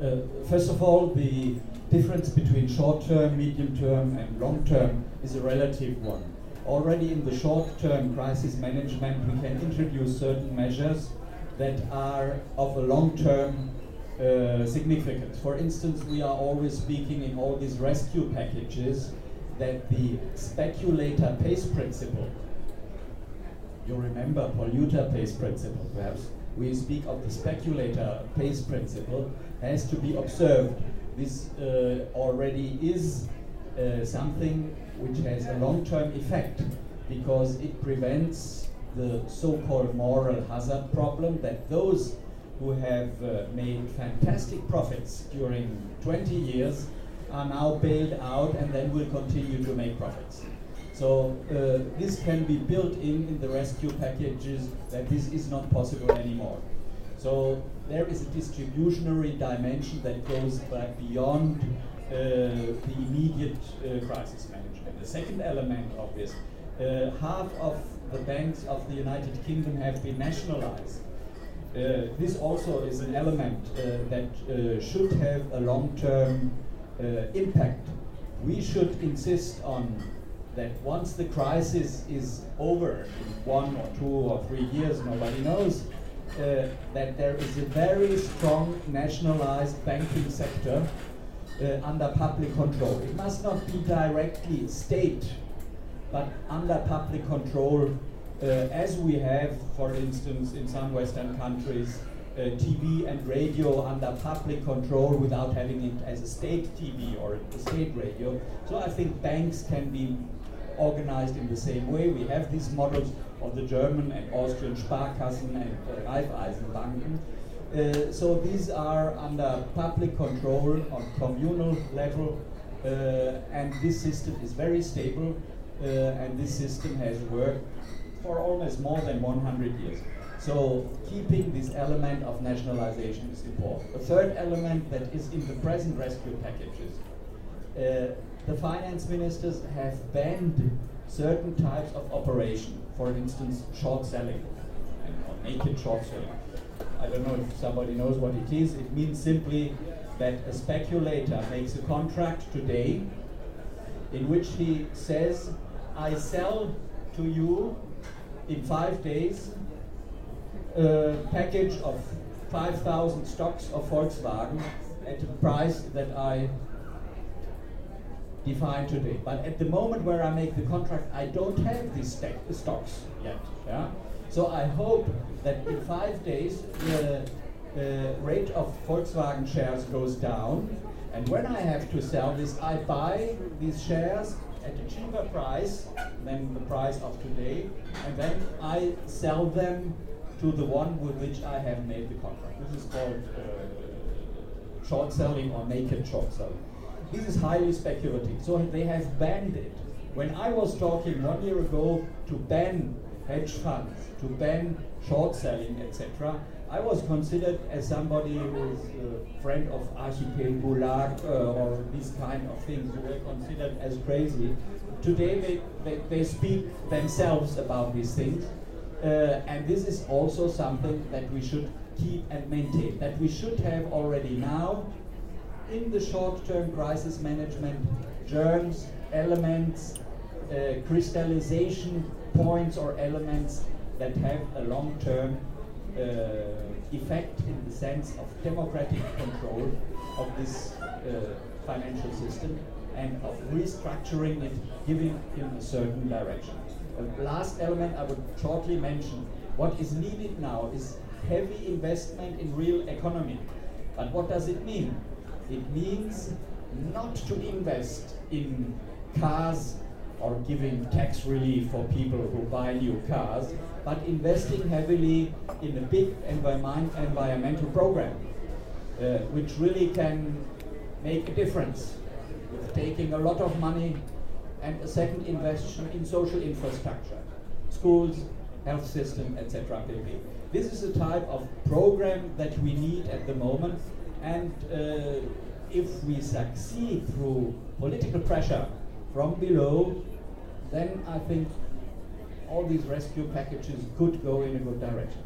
Uh, first of all, the difference between short-term, medium-term, and long-term is a relative one. Already in the short-term crisis management, we can introduce certain measures that are of a long-term uh, significance. For instance, we are always speaking in all these rescue packages that the speculator pays principle, you remember polluter pays principle perhaps, we speak of the speculator pays principle, has to be observed. This uh, already is uh, something which has a long-term effect because it prevents the so-called moral hazard problem that those who have uh, made fantastic profits during 20 years are now bailed out and then will continue to make profits. So uh, this can be built in in the rescue packages that this is not possible anymore. So there is a distributionary dimension that goes back beyond uh, the immediate uh, crisis management. The second element of this, uh, half of the banks of the United Kingdom have been nationalized. Uh, this also is an element uh, that should have a long-term impact. We should insist on that once the crisis is over in one or two or three years, nobody knows, uh, that there is a very strong nationalized banking sector uh, under public control. It must not be directly state, but under public control, uh, as we have, for instance, in some Western countries, TV and radio under public control without having it as a state TV or a state radio. So I think banks can be organized in the same way. We have these models of the German and Austrian Sparkassen and uh, Raiffeisenbanken. Uh, so these are under public control on communal level, uh, and this system is very stable, uh, and this system has worked for almost more than 100 years. So keeping this element of nationalization is important. The third element that is in the present rescue packages uh, the finance ministers have banned certain types of operation, for instance, short selling or naked short selling. I don't know if somebody knows what it is. It means simply that a speculator makes a contract today in which he says, I sell to you in five days a package of 5,000 stocks of Volkswagen at a price that I define today. But at the moment where I make the contract, I don't have these stocks yet. Yeah? So I hope that in five days the uh, rate of Volkswagen shares goes down, and when I have to sell this, I buy these shares at a cheaper price than the price of today, and then I sell them to the one with which I have made the contract. This is called uh, short selling or naked short selling. This is highly speculative. So they have banned it. When I was talking one year ago to ban hedge funds, to ban short selling, etc., I was considered as somebody who is a friend of Archipel Gulag uh, or these kind of things who were considered as crazy. Today they, they, they speak themselves about these things. Uh, and this is also something that we should keep and maintain, that we should have already now in the short-term crisis management germs, elements, uh, crystallization points or elements that have a long-term uh, effect in the sense of democratic control of this uh, financial system and of restructuring it, giving him a certain direction. The last element I would shortly mention, what is needed now is heavy investment in real economy. But what does it mean? It means not to invest in cars or giving tax relief for people who buy new cars, but investing heavily in a big environment, environmental program, uh, which really can make a difference taking a lot of money and a second investment in social infrastructure, schools, health system, etc. This is a type of program that we need at the moment and uh, if we succeed through political pressure from below, then I think all these rescue packages could go in a good direction.